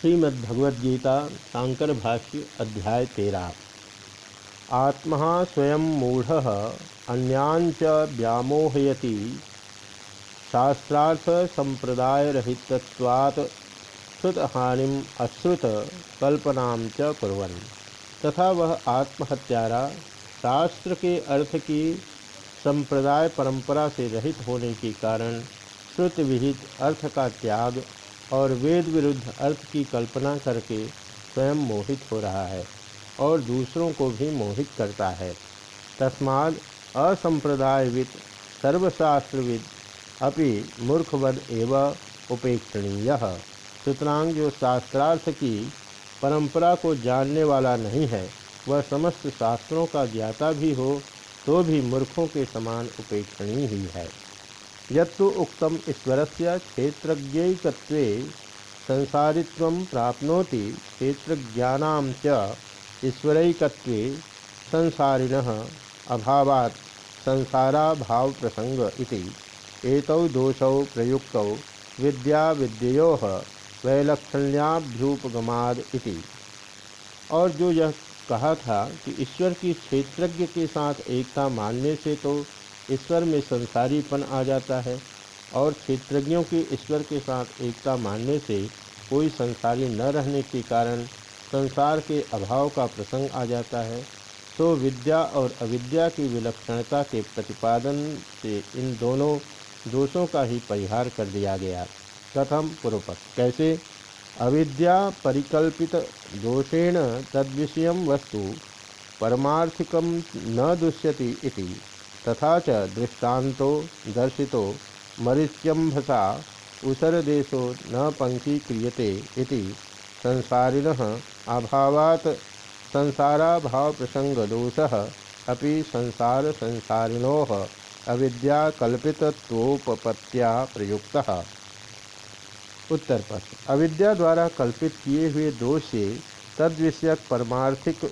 श्रीमद्भगवद्गीता, शांकर भाष्य, अध्याय तेरा। आत्मा स्वयं मूढ़ अन्यांच व्यामोहयति। शास्त्रार्थ संप्रदाय रहितत्वात् श्रुत हानिम अश्रुत कल्पना च कुर्वन्। तथा वह आत्महत्यारा, शास्त्र के अर्थ की संप्रदाय परंपरा से रहित होने के कारण श्रुत विहित अर्थ का त्याग और वेद विरुद्ध अर्थ की कल्पना करके स्वयं मोहित हो रहा है और दूसरों को भी मोहित करता है। तस्माद असंप्रदायविद सर्वशास्त्रविद अपि मूर्खवद एवं उपेक्षणीय। सुतरांग जो शास्त्रार्थ की परंपरा को जानने वाला नहीं है, वह समस्त शास्त्रों का ज्ञाता भी हो तो भी मूर्खों के समान उपेक्षणीय ही है। यत्तु उक्तम ईश्वर से क्षेत्रज्ञकत्व संसारित्व प्राप्नोति क्षेत्रज्ञानां च ईश्वरैकत्व संसारिण अभावात् संसारा भाव प्रसंग इति। एतौ दोषौ प्रयुक्तौ विद्या विद्यो वैलक्षण्याभ्युपगमाद इति। और जो यह कहा था कि ईश्वर की क्षेत्रज्ञ के साथ एकता मानने से तो ईश्वर में संसारीपन आ जाता है और क्षेत्रज्ञों की ईश्वर के साथ एकता मानने से कोई संसारी न रहने के कारण संसार के अभाव का प्रसंग आ जाता है तो विद्या और अविद्या की विलक्षणता के प्रतिपादन से इन दोनों दोषों का ही परिहार कर दिया गया। प्रथम पूर्वपक्ष कैसे? अविद्या परिकल्पित दोषेण तद्विषय वस्तु परमार्थिकम न दुष्यति इति। तथा च दृष्टान्तो दर्शितो मरीच्यंभसा उसरदेशो न पंक्तीक्रियते इति संसारिणः अभावात् संसाराभाव प्रसंगदोषः अपि संसार संसारिणो अविद्या कल्पितत्वोपपत्त्या प्रयुक्तः। उत्तर पथ अविद्या द्वारा कल्पित किए हुए दोष से तद विषयक परमार्थिक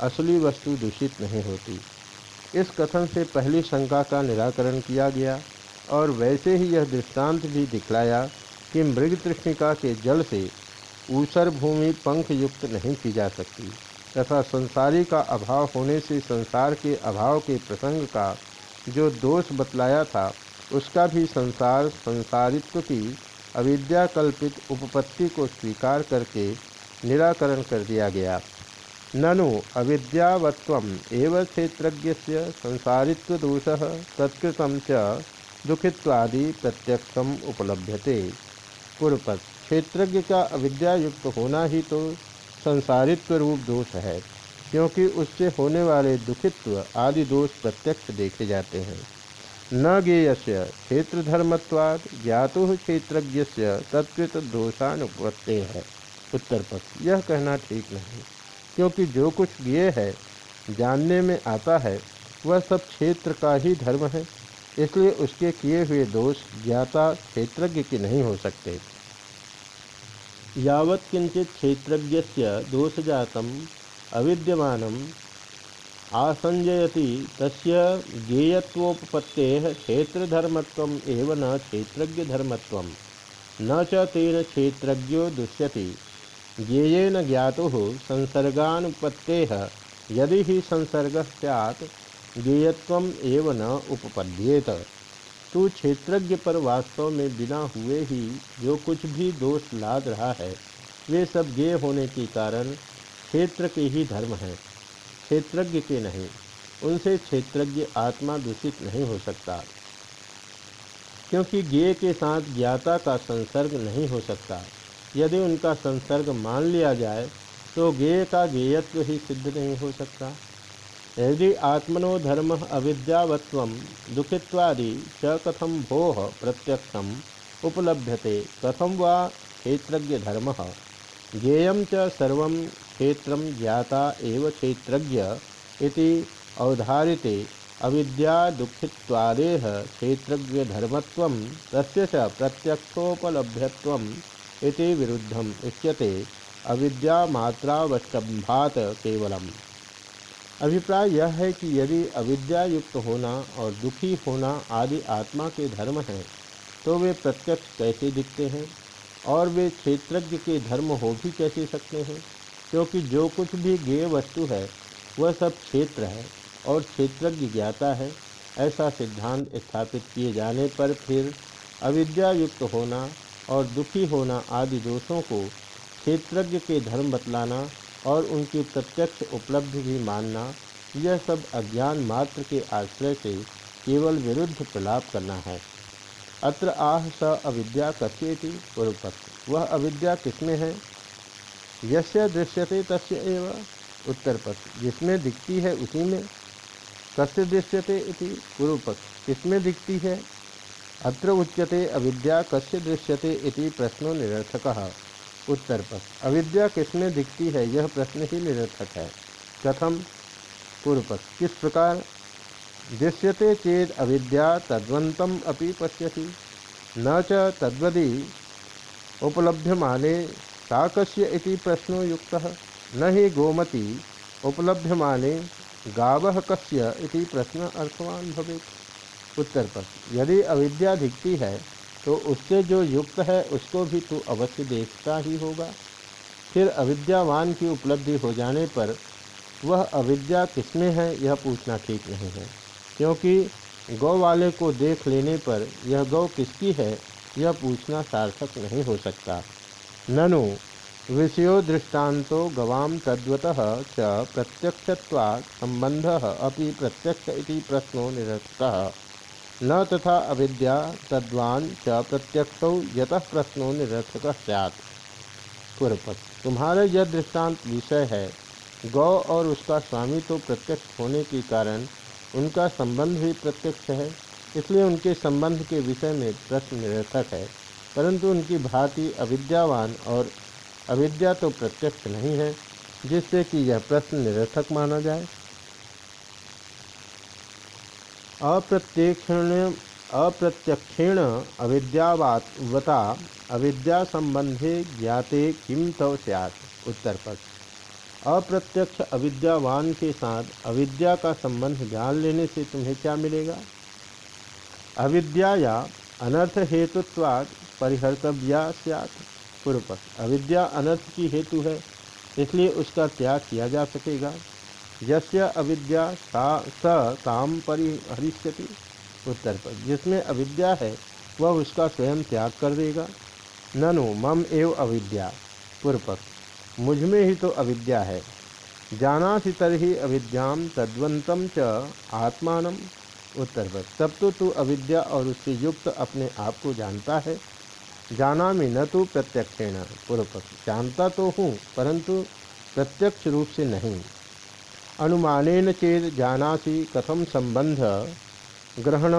असली वस्तु दूषित नहीं होती। इस कथन से पहली शंका का निराकरण किया गया और वैसे ही यह दृष्टांत भी दिखलाया कि मृग तृष्णिका के जल से ऊसर भूमि पंख युक्त नहीं की जा सकती तथा संसारी का अभाव होने से संसार के अभाव के प्रसंग का जो दोष बतलाया था, उसका भी संसार संसारित्व की अविद्या कल्पित उपपत्ति को स्वीकार करके निराकरण कर दिया गया। ननु अविद्यावत्वम एव क्षेत्रज्ञ संसारित्वदोष तत्कृत दुखित्वादि प्रत्यक्षम उपलभ्यते। पूर्वपद क्षेत्रज्ञ का अविद्यायुक्त होना ही तो संसारित्व रूप दोष है, क्योंकि उससे होने वाले दुखित्व आदि दोष प्रत्यक्ष देखे जाते हैं। न से क्षेत्रधर्मत्वाद ज्ञातु क्षेत्रज्ञ तत्कृत दोषानुपत्ते है। उत्तर पक्ष, यह कहना ठीक नहीं। क्योंकि जो कुछ ज्ञेय है, जानने में आता है, वह सब क्षेत्र का ही धर्म है। इसलिए उसके किए हुए दोष ज्ञाता क्षेत्रज्ञ के नहीं हो सकते। यावत् किंचित क्षेत्रज्ञ दोषजात अविद्यमान आसंजयति, तस्य ज्ञेयत्वोपत्ते क्षेत्रधर्मत्व एव न क्षेत्रज्ञधर्मत्व न च तेन क्षेत्रज्ञो दुष्यति। ज्ञेयेन ज्ञातु संसर्गानुपत्ते यदि ही संसर्ग सैत् ज्ञेयत्व न उपपद्येत। तू क्षेत्रज्ञ पर वास्तव में बिना हुए ही जो कुछ भी दोष लाद रहा है, वे सब ज्ञेय होने के कारण क्षेत्र के ही धर्म हैं। क्षेत्रज्ञ के नहीं, उनसे क्षेत्रज्ञ आत्मा दूषित नहीं हो सकता। क्योंकि ज्ञेय के साथ ज्ञाता का संसर्ग नहीं हो सकता। यदि उनका संसर्ग मान लिया जाए तो ज्ञेय का ज्ञेयत्व ही सिद्ध नहीं हो सकता। यदि आत्मनो धर्म अविद्यावत्व दुखित्वादि च कथम भो प्रत्यक्षम उपलभ्यते कथम वा क्षेत्रज्ञ धर्म? ज्ञेय च सर्व क्षेत्र ज्ञाता एव क्षेत्रज्ञ इति अवधारिते अविद्या दुखित्वादेह क्षेत्रज्ञ धर्मत्व तस्य प्रत्यक्षोपलभ्यत्व इति विरुद्धम इष्यते अविद्या मात्रावष्टम्भात केवलम। अभिप्राय यह है कि यदि अविद्या युक्त होना और दुखी होना आदि आत्मा के धर्म हैं तो वे प्रत्यक्ष कैसे दिखते हैं? और वे क्षेत्रज्ञ के धर्म हो भी कैसे सकते हैं? क्योंकि जो कुछ भी गेय वस्तु है, वह सब क्षेत्र है और क्षेत्रज्ञ ज्ञाता है। ऐसा सिद्धांत स्थापित किए जाने पर फिर अविद्या युक्त होना और दुखी होना आदि दोषों को क्षेत्रज्ञ के धर्म बतलाना और उनकी प्रत्यक्ष उपलब्धि भी मानना, यह सब अज्ञान मात्र के आश्रय से केवल विरुद्ध प्रलाप करना है। अत्र आह स अविद्या कथ्येति पूर्वपक्ष वह अविद्या किसमें है? यस्य दृश्यते तस्य एव उत्तर पक्ष जिसमें दिखती है उसी में। कस्य दृश्यते इति पूर्व पक्ष किसमें दिखती है? अत्र उच्यते अविद्या कस्य दृश्यते इति प्रश्नो निरर्थक। उत्तर पक्ष अविद्या किसमें दिखती है? यह प्रश्न ही निरर्थक है। कथम पूर्व किस प्रकार? दृश्यते चेद अविद्या तद्वंतम अपि पश्यति। न च तद्वदी उपलभ्यमाने साकस्य इति प्रश्नो युक्तः। न ही गोमती उपलभ्यमाने गावह कस्य इति प्रश्न अर्थवान भवे उत्तर पर, यदि अविद्या दिखती है तो उससे जो युक्त है, उसको भी तू अवश्य देखता ही होगा। फिर अविद्यावान की उपलब्धि हो जाने पर वह अविद्या किसमें है, यह पूछना ठीक नहीं है। क्योंकि गौ वाले को देख लेने पर यह गौ किसकी है, यह पूछना सार्थक नहीं हो सकता। ननु, विषयो दृष्टान्तो गवाम तद्वतः च प्रत्यक्षत्वात् संबंधः अपि प्रत्यक्ष प्रश्नो निरस्तः न तथा अविद्या तद्वान च प्रत्यक्ष यतः प्रश्नो निरर्थक सैत् पूर्वपक्ष तुम्हारा यह दृष्टांत विषय है। गौ और उसका स्वामी तो प्रत्यक्ष होने के कारण उनका संबंध भी प्रत्यक्ष है, इसलिए उनके संबंध के विषय में प्रश्न निरर्थक है, परंतु उनकी भांति अविद्यावान और अविद्या तो प्रत्यक्ष नहीं है, जिससे कि यह प्रश्न निरर्थक माना जाए। अप्रत्यक्षण, अप्रत्यक्षेण अविद्यावता अविद्या संबंधे ज्ञाते किम तव सैत उत्तर पक्ष अप्रत्यक्ष अविद्यावान के साथ अविद्या का संबंध ज्ञान लेने से तुम्हें क्या मिलेगा? अविद्या या अनर्थ हेतुत्वाद परिहर्तव्या सैत पूर्व पक्ष अविद्या अनर्थ की हेतु है, इसलिए उसका त्याग किया जा सकेगा। यस्य अविद्या सा स परिहरिष्यति। उत्तर पर, जिसमें अविद्या है, वह उसका स्वयं त्याग कर देगा। ननु, मम एव अविद्या। पूर्व पक्ष मुझमें ही तो अविद्या है। जाना सी तरही अविद्याम तद्वंतम च आत्मान। उत्तर पर, तब तो तू अविद्या और उससे युक्त अपने आप को जानता है। जाना में न तो प्रत्यक्षेण। पूर्व पक्ष जानता तो हूँ, परंतु प्रत्यक्ष रूप से नहीं। अनुमानेन चेत जानासी कथम संबंध ग्रहण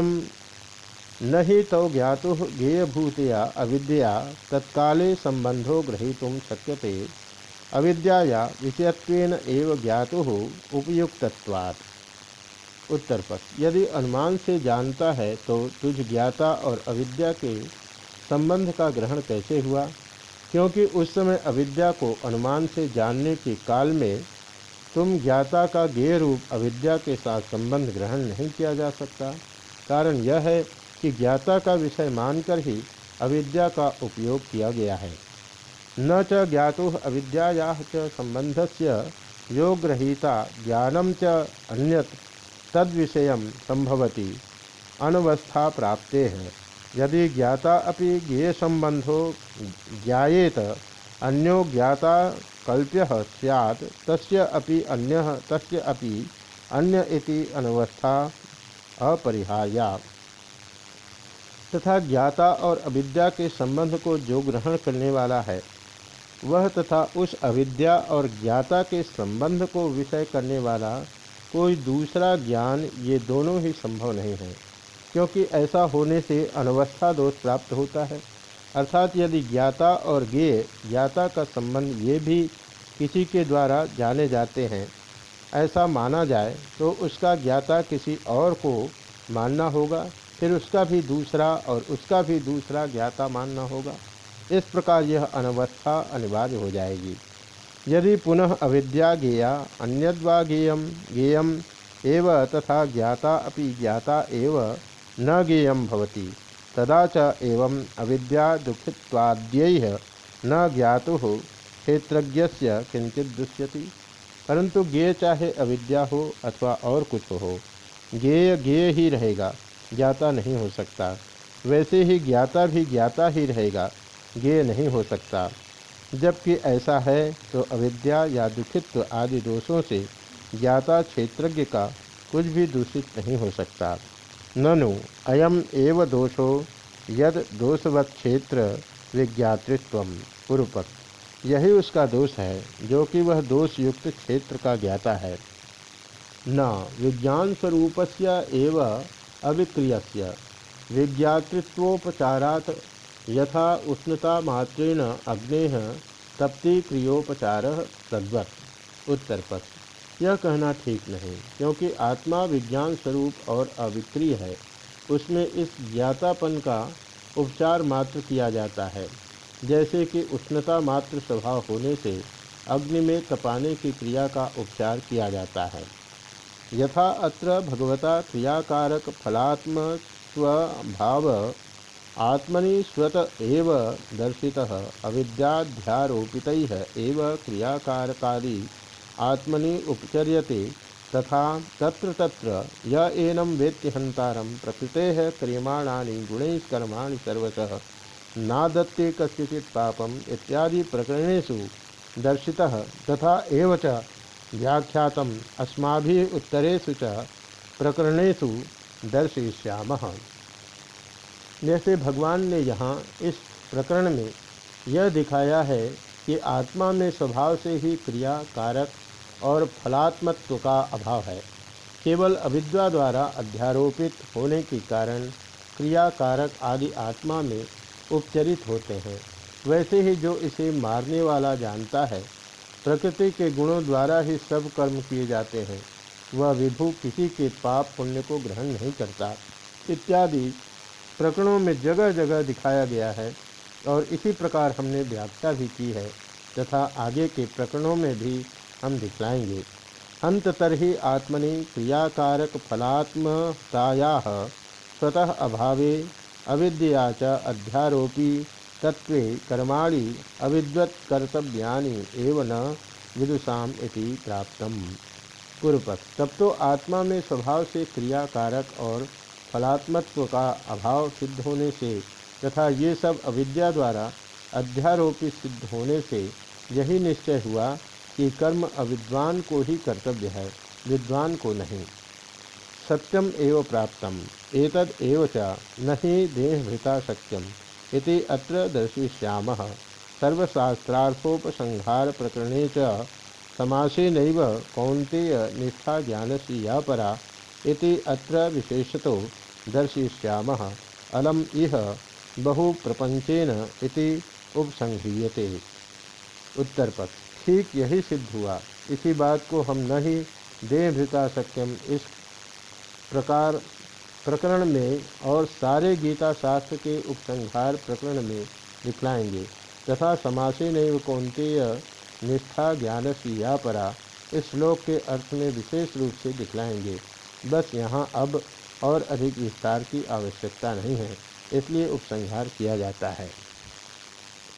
न ही तो ज्ञातु ज्ञेयभूतया अविद्या तत्काले संबंधो ग्रहीतुम शक्यते। अविद्या विषयत्वेन एव ज्ञातु उपयुक्तत्वात्। उत्तर पक्ष यदि अनुमान से जानता है तो तुझ ज्ञाता और अविद्या के संबंध का ग्रहण कैसे हुआ? क्योंकि उस समय अविद्या को अनुमान से जानने के काल में तुम ज्ञाता का गेय रूप अविद्या के साथ संबंध ग्रहण नहीं किया जा सकता। कारण यह है कि ज्ञाता का विषय मानकर ही अविद्या का उपयोग किया गया है। न च ज्ञातो अविद्या च संबंध से यो ग्रहीता ज्ञानम च अन्यत तद विषय संभवती अनवस्था प्राप्ते हैं। यदि ज्ञाता अपि ज्ञेय संबंधो ज्ञाएत अन्यो ज्ञाता कल्प्य सैत् तस्य अपि अन्य इति अनवस्था अपरिहार्या। तथा ज्ञाता और अविद्या के संबंध को जो ग्रहण करने वाला है, वह तथा उस अविद्या और ज्ञाता के संबंध को विषय करने वाला कोई दूसरा ज्ञान ये दोनों ही संभव नहीं है, क्योंकि ऐसा होने से अनवस्था दोष प्राप्त होता है। अर्थात यदि ज्ञाता और ज्ञेय, ज्ञाता का संबंध ये भी किसी के द्वारा जाने जाते हैं, ऐसा माना जाए तो उसका ज्ञाता किसी और को मानना होगा, फिर उसका भी दूसरा और उसका भी दूसरा ज्ञाता मानना होगा। इस प्रकार यह अनवस्था अनिवार्य हो जाएगी। यदि पुनः अविद्या ज्ञेया, अन्यद्वा ज्ञेयम ज्ञेयम एव तथा ज्ञाता अपि ज्ञाता एव न ज्ञेयम भवती। तदा च एवं अविद्या दुखित्वाद्य न ज्ञातु हो क्षेत्रज्ञ किंचित दुष्यति परंतु ज्ञेय चाहे अविद्या हो अथवा और कुछ हो, ज्ञेय ज्ञेय ही रहेगा, ज्ञाता नहीं हो सकता। वैसे ही ज्ञाता भी ज्ञाता ही रहेगा, ज्ञेय नहीं हो सकता। जबकि ऐसा है तो अविद्या या दुखित्व आदि दोषों से ज्ञाता क्षेत्रज्ञ का कुछ भी दूषित नहीं हो सकता। ननु, अयम एव दोषो यद दोषवत् क्षेत्र विज्ञातृत्व पूर्वपक्ष यही उसका दोष है, जो कि वह दोष युक्त क्षेत्र का ज्ञाता है। न विज्ञान स्वरूप से अविक्रिय विज्ञातृत्वोपचारात यथा उष्णता मात्रेण अग्ने तप्ति क्रियोपचार तद्वत उत्तर यह कहना ठीक नहीं, क्योंकि आत्मा विज्ञान स्वरूप और अविक्रिय है। उसमें इस ज्ञातापन का उपचार मात्र किया जाता है, जैसे कि उष्णता मात्र स्वभाव होने से अग्नि में तपाने की क्रिया का उपचार किया जाता है। यथा अत्र भगवता क्रियाकारक फलात्म स्वभाव आत्मनि स्वत एव दर्शितः, अविद्याध्यारोपित एव क्रियाकारकारी आत्मनि उपचर्यते तथा तत्र तत्र य एनं वेत्ति हन्तारं प्रकृतेः क्रियमाणानि गुणैः कर्माणि सर्वतः नादत्ते कस्यचित् पापम इत्यादि प्रकरणेषु दर्शितः तथा एव च व्याख्यातम् अस्माभिः उत्तरेषु च प्रकरणेषु दर्शयिष्यामः। जैसे भगवान ने यहाँ इस प्रकरण में यह दिखाया है कि आत्मा में स्वभाव से ही क्रिया कारक और फलात्मत्व का अभाव है। केवल अविद्या द्वारा अध्यारोपित होने के कारण क्रिया कारक आदि आत्मा में उपचरित होते हैं। वैसे ही जो इसे मारने वाला जानता है, प्रकृति के गुणों द्वारा ही सब कर्म किए जाते हैं। वह विभु किसी के पाप पुण्य को ग्रहण नहीं करता। इत्यादि प्रकरणों में जगह जगह दिखाया गया है और इसी प्रकार हमने व्याख्या भी की है, तथा आगे के प्रकरणों में भी हम दिखलाएँगे। अंततरही आत्मनि क्रियाकारक फलात्मताया स्वतः अभावे अविद्या च अध्यारोपी तत्व कर्माणि अविद्वत कर्तव्यानि एव न विदुषाम इति पूर्वपक्ष तब तो आत्मा में स्वभाव से क्रियाकारक और फलात्मत्व का अभाव सिद्ध होने से तथा ये सब अविद्या द्वारा अध्यारोपित सिद्ध होने से यही निश्चय हुआ कि कर्म अविद्वान को ही कर्तव्य है, विद्वान को नहीं। सत्यम एव प्राप्तम, एतद एव च न ही देहभृता शक्यम इति अत्र दर्शिष्यामः। सर्वशास्त्रार्थोपसंहार प्रकरणे च समासेन कौन्तेय निष्ठा ज्ञानसी या परा, इति अत्र विशेषतो दर्शिष्यामः। अलम इह बहु प्रपंचेन इति उपसंह्रियते उत्तर पक्ष ठीक यही सिद्ध हुआ। इसी बात को हम न ही देहभृता सक्यम इस प्रकार प्रकरण में और सारे गीता शास्त्र के उपसंहार प्रकरण में दिखलाएँगे। तथा समासे नैव कौंतेय निष्ठा ज्ञान की या परा इस श्लोक के अर्थ में विशेष रूप से दिखलाएँगे। बस यहाँ अब और अधिक विस्तार की आवश्यकता नहीं है, इसलिए उपसंहार किया जाता है।